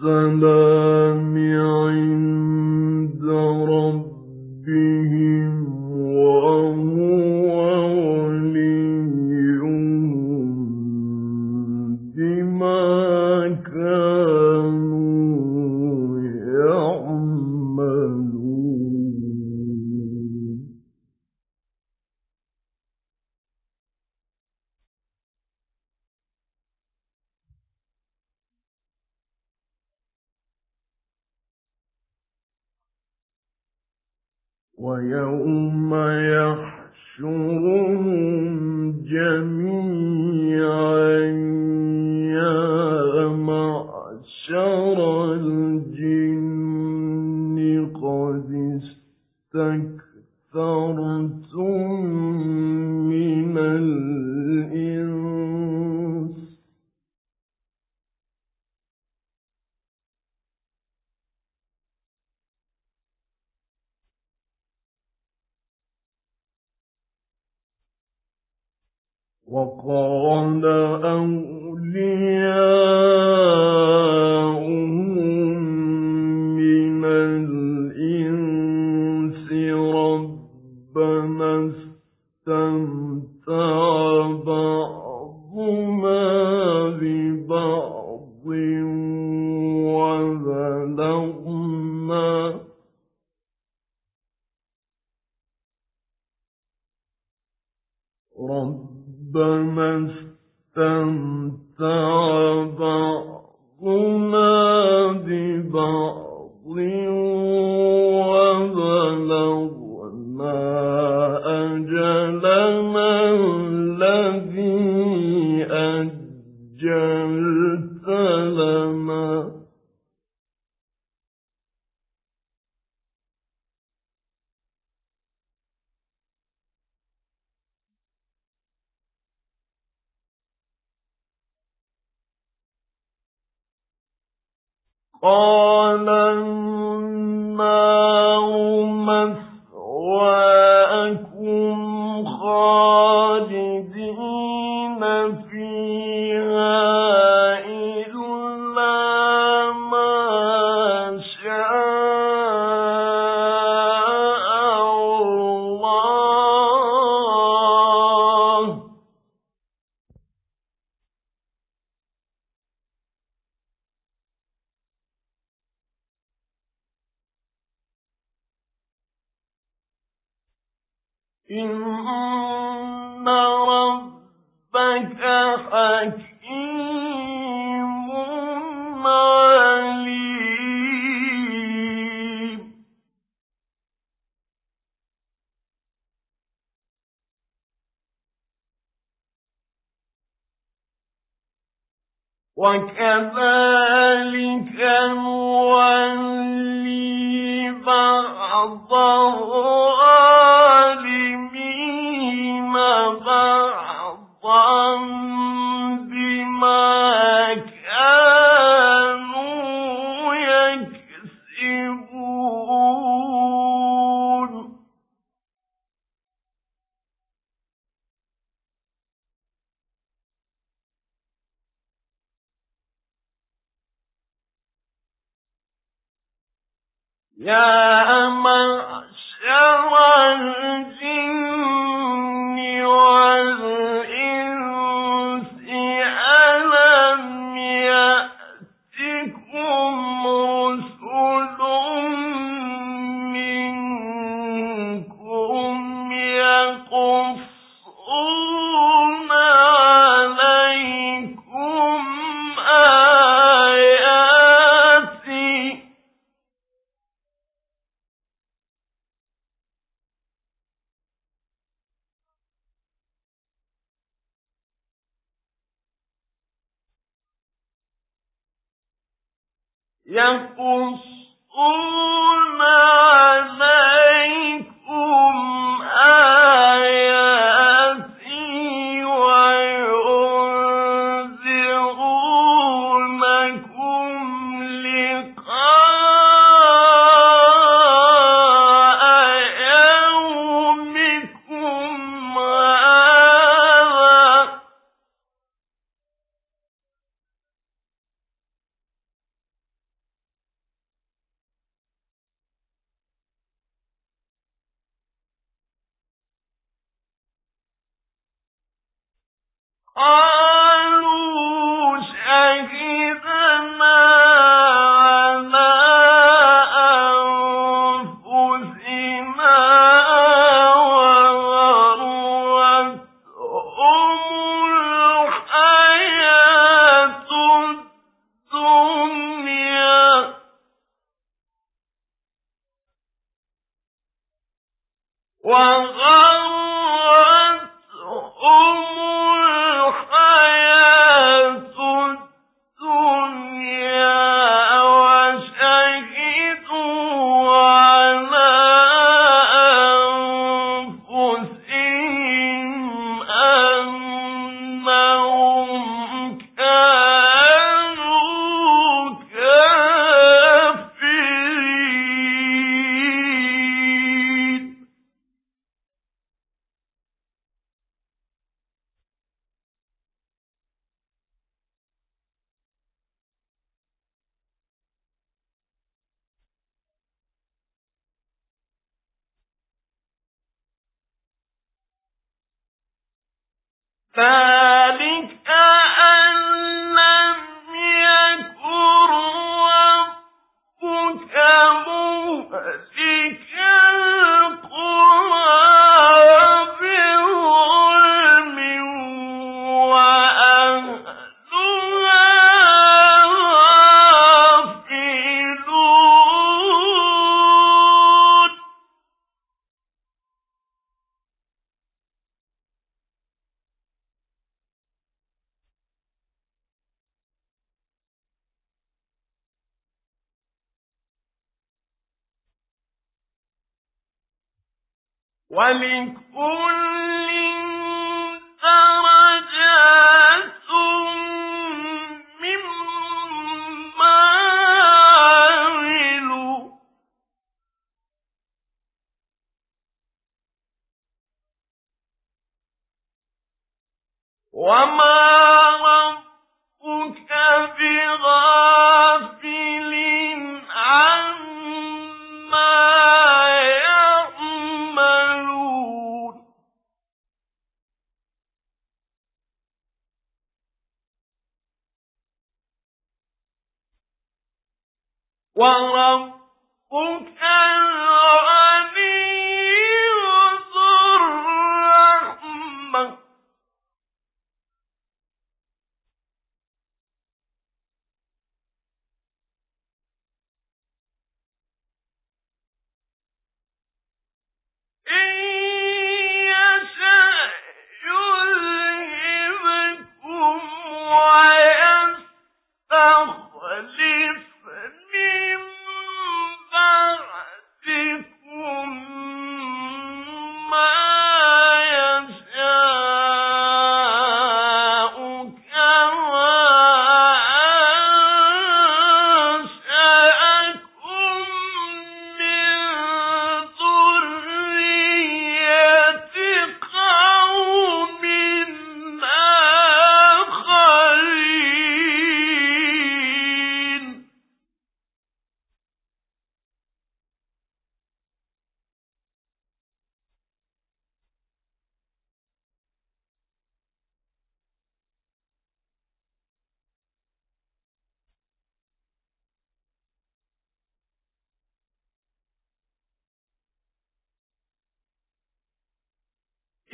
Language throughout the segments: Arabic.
السلام عند ويوم يحشرهم جميعا يا معشر الجن قد استكثرتم وقال أولياؤهم قال النار مثواكم وكذلك نولي بعض يا يَكُ قال فَأَنْتَ ومن كل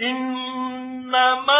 إنما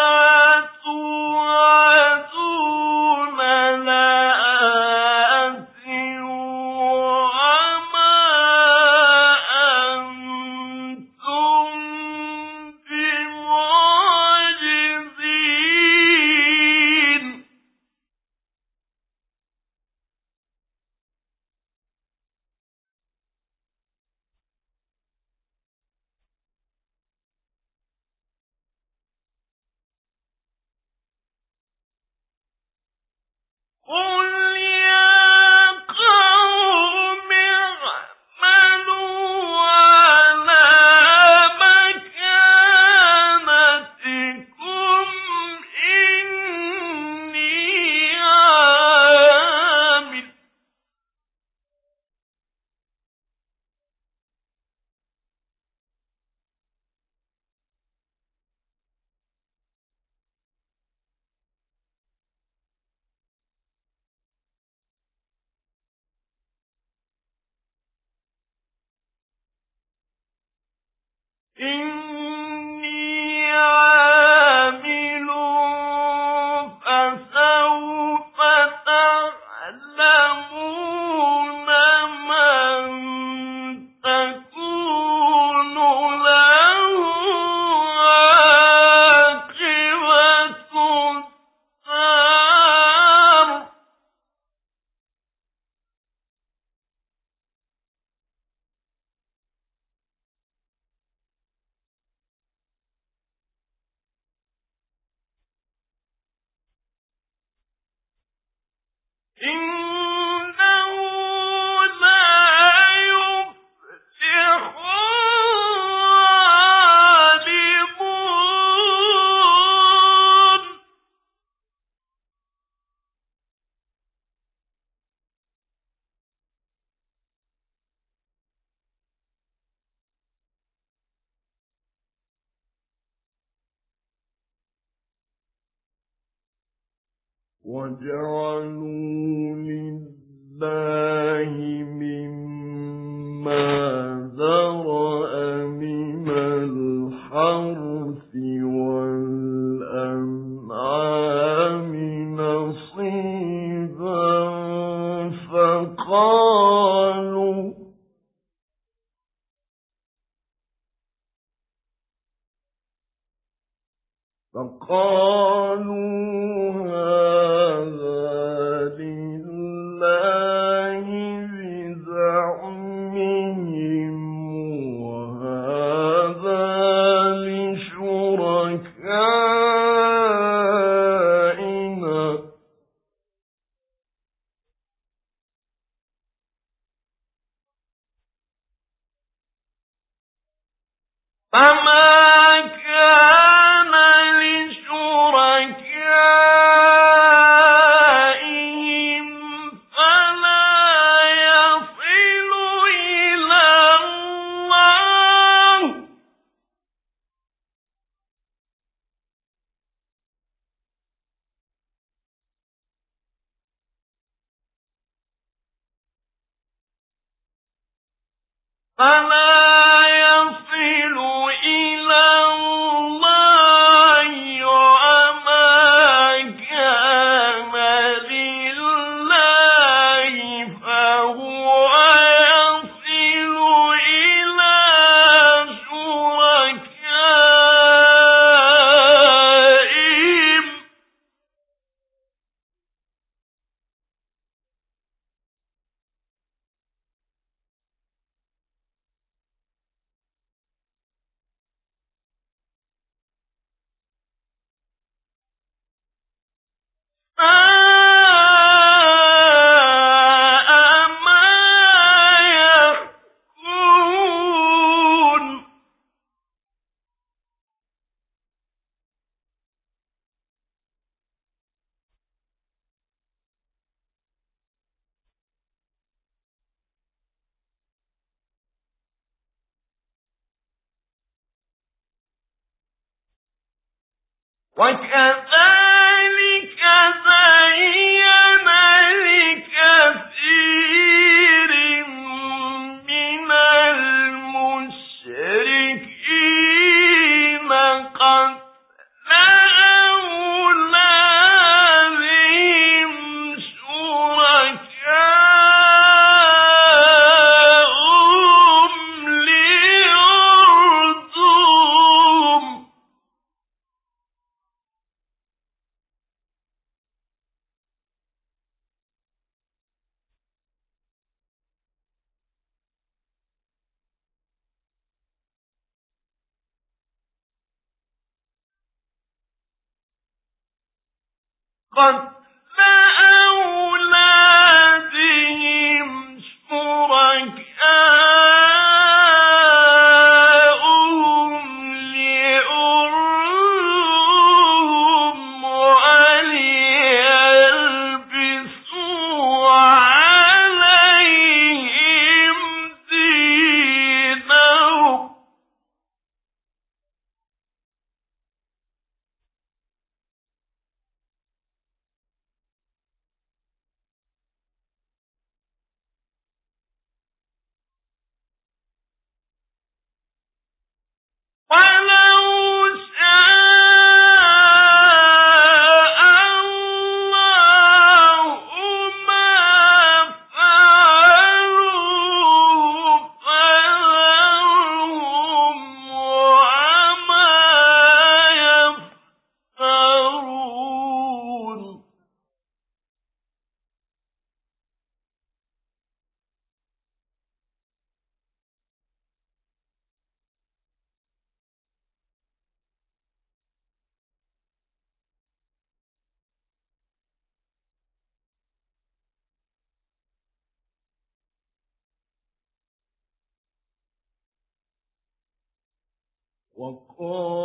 وجعلوا لله فما وكذلك قال وقال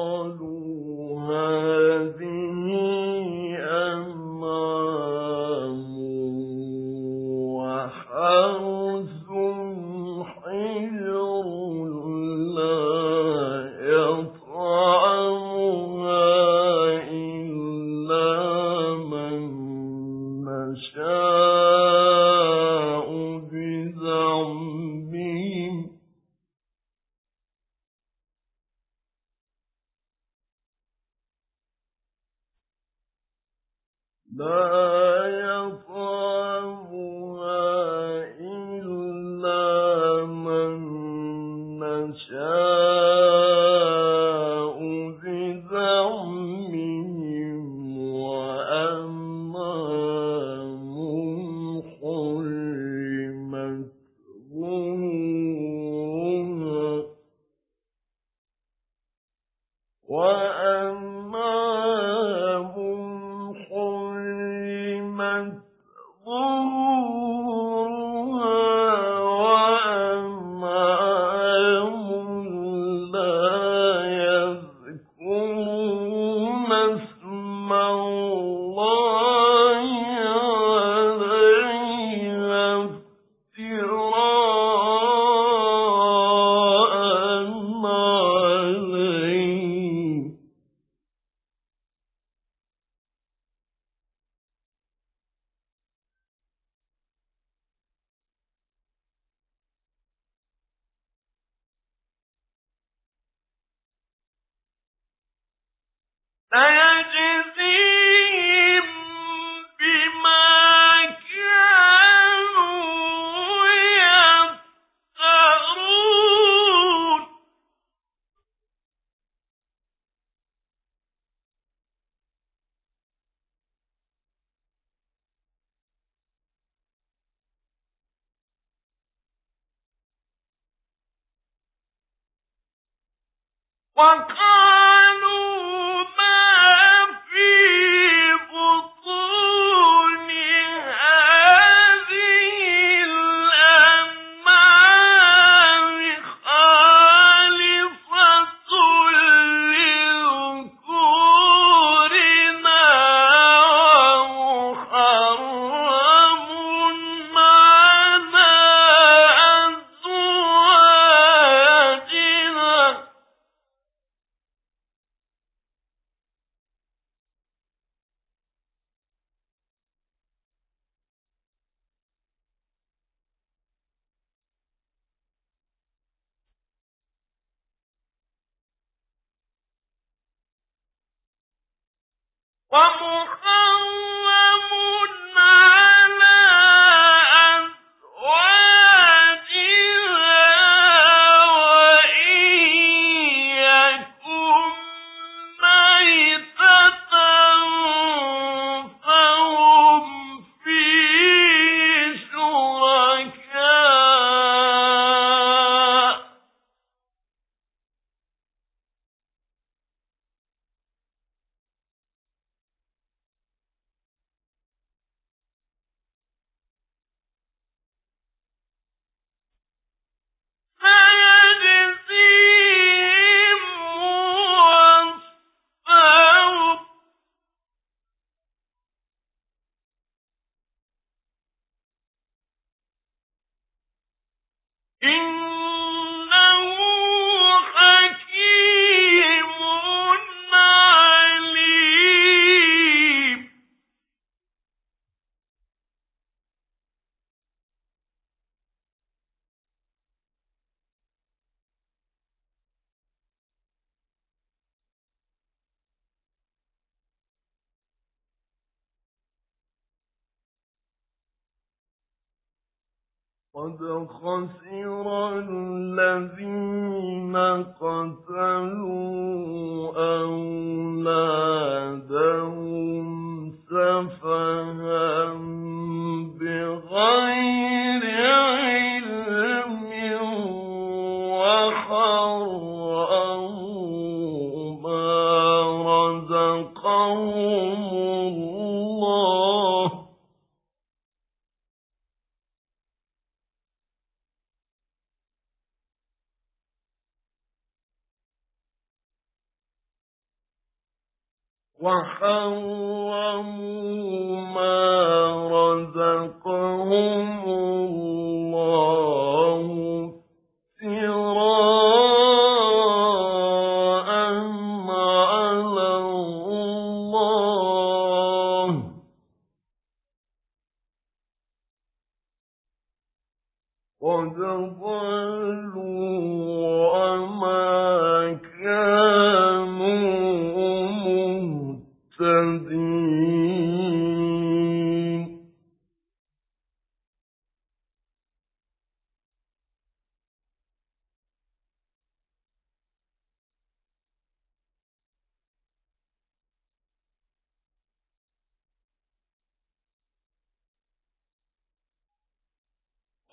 وَقَالَ قد قد خسر الذين قتلوا أولادهم سفها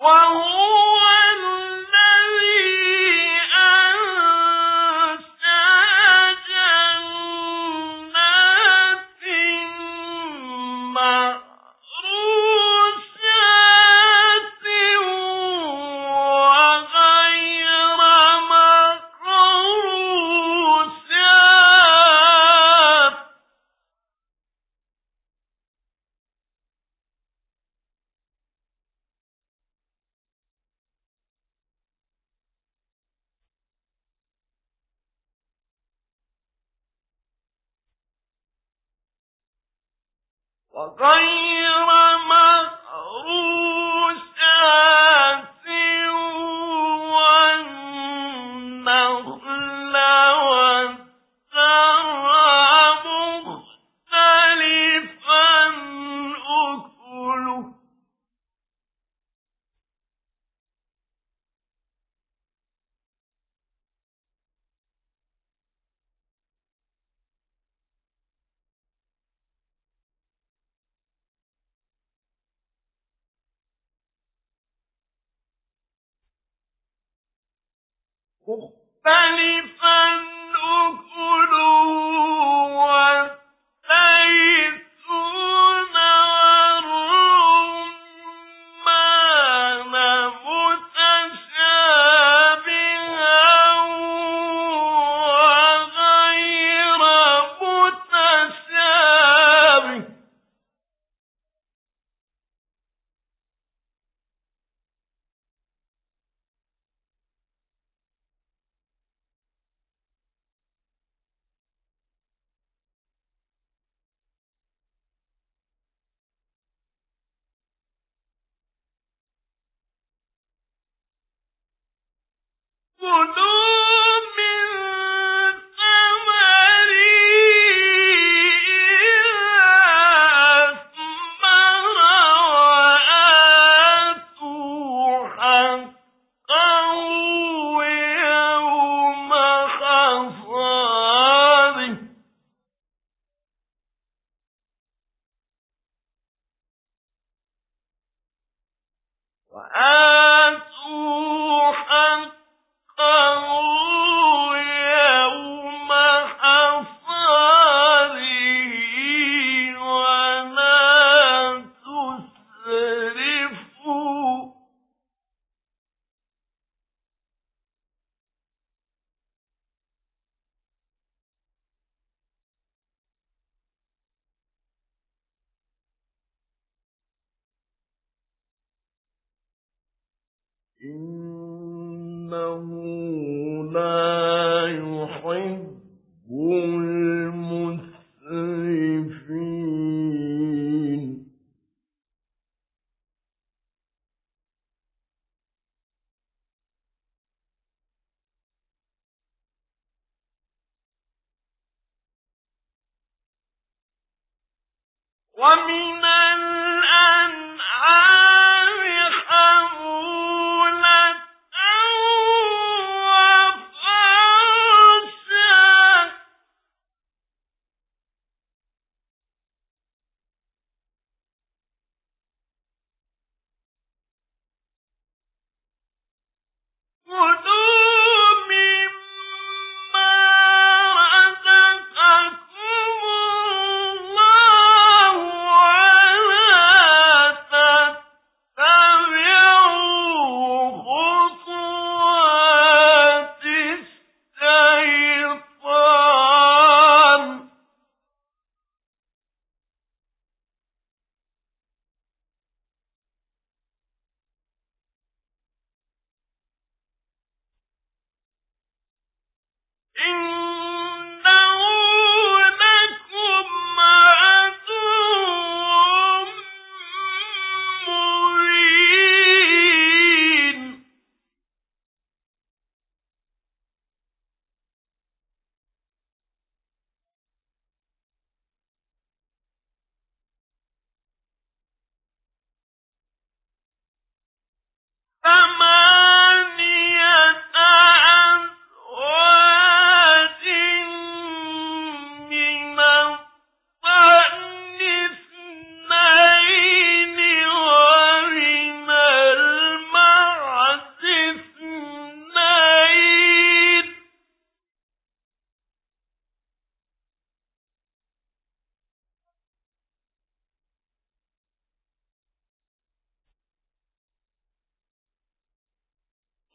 Wow. وغير مختلفا وآل ومن إن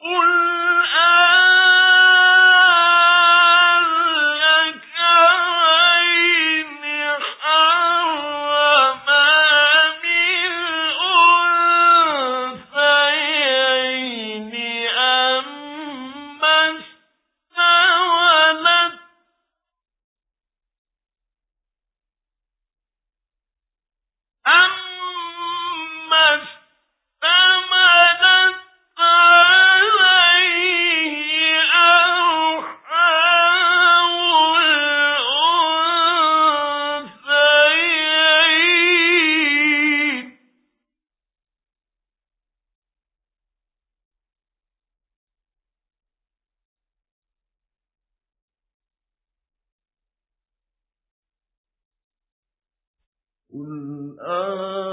صدق العظيم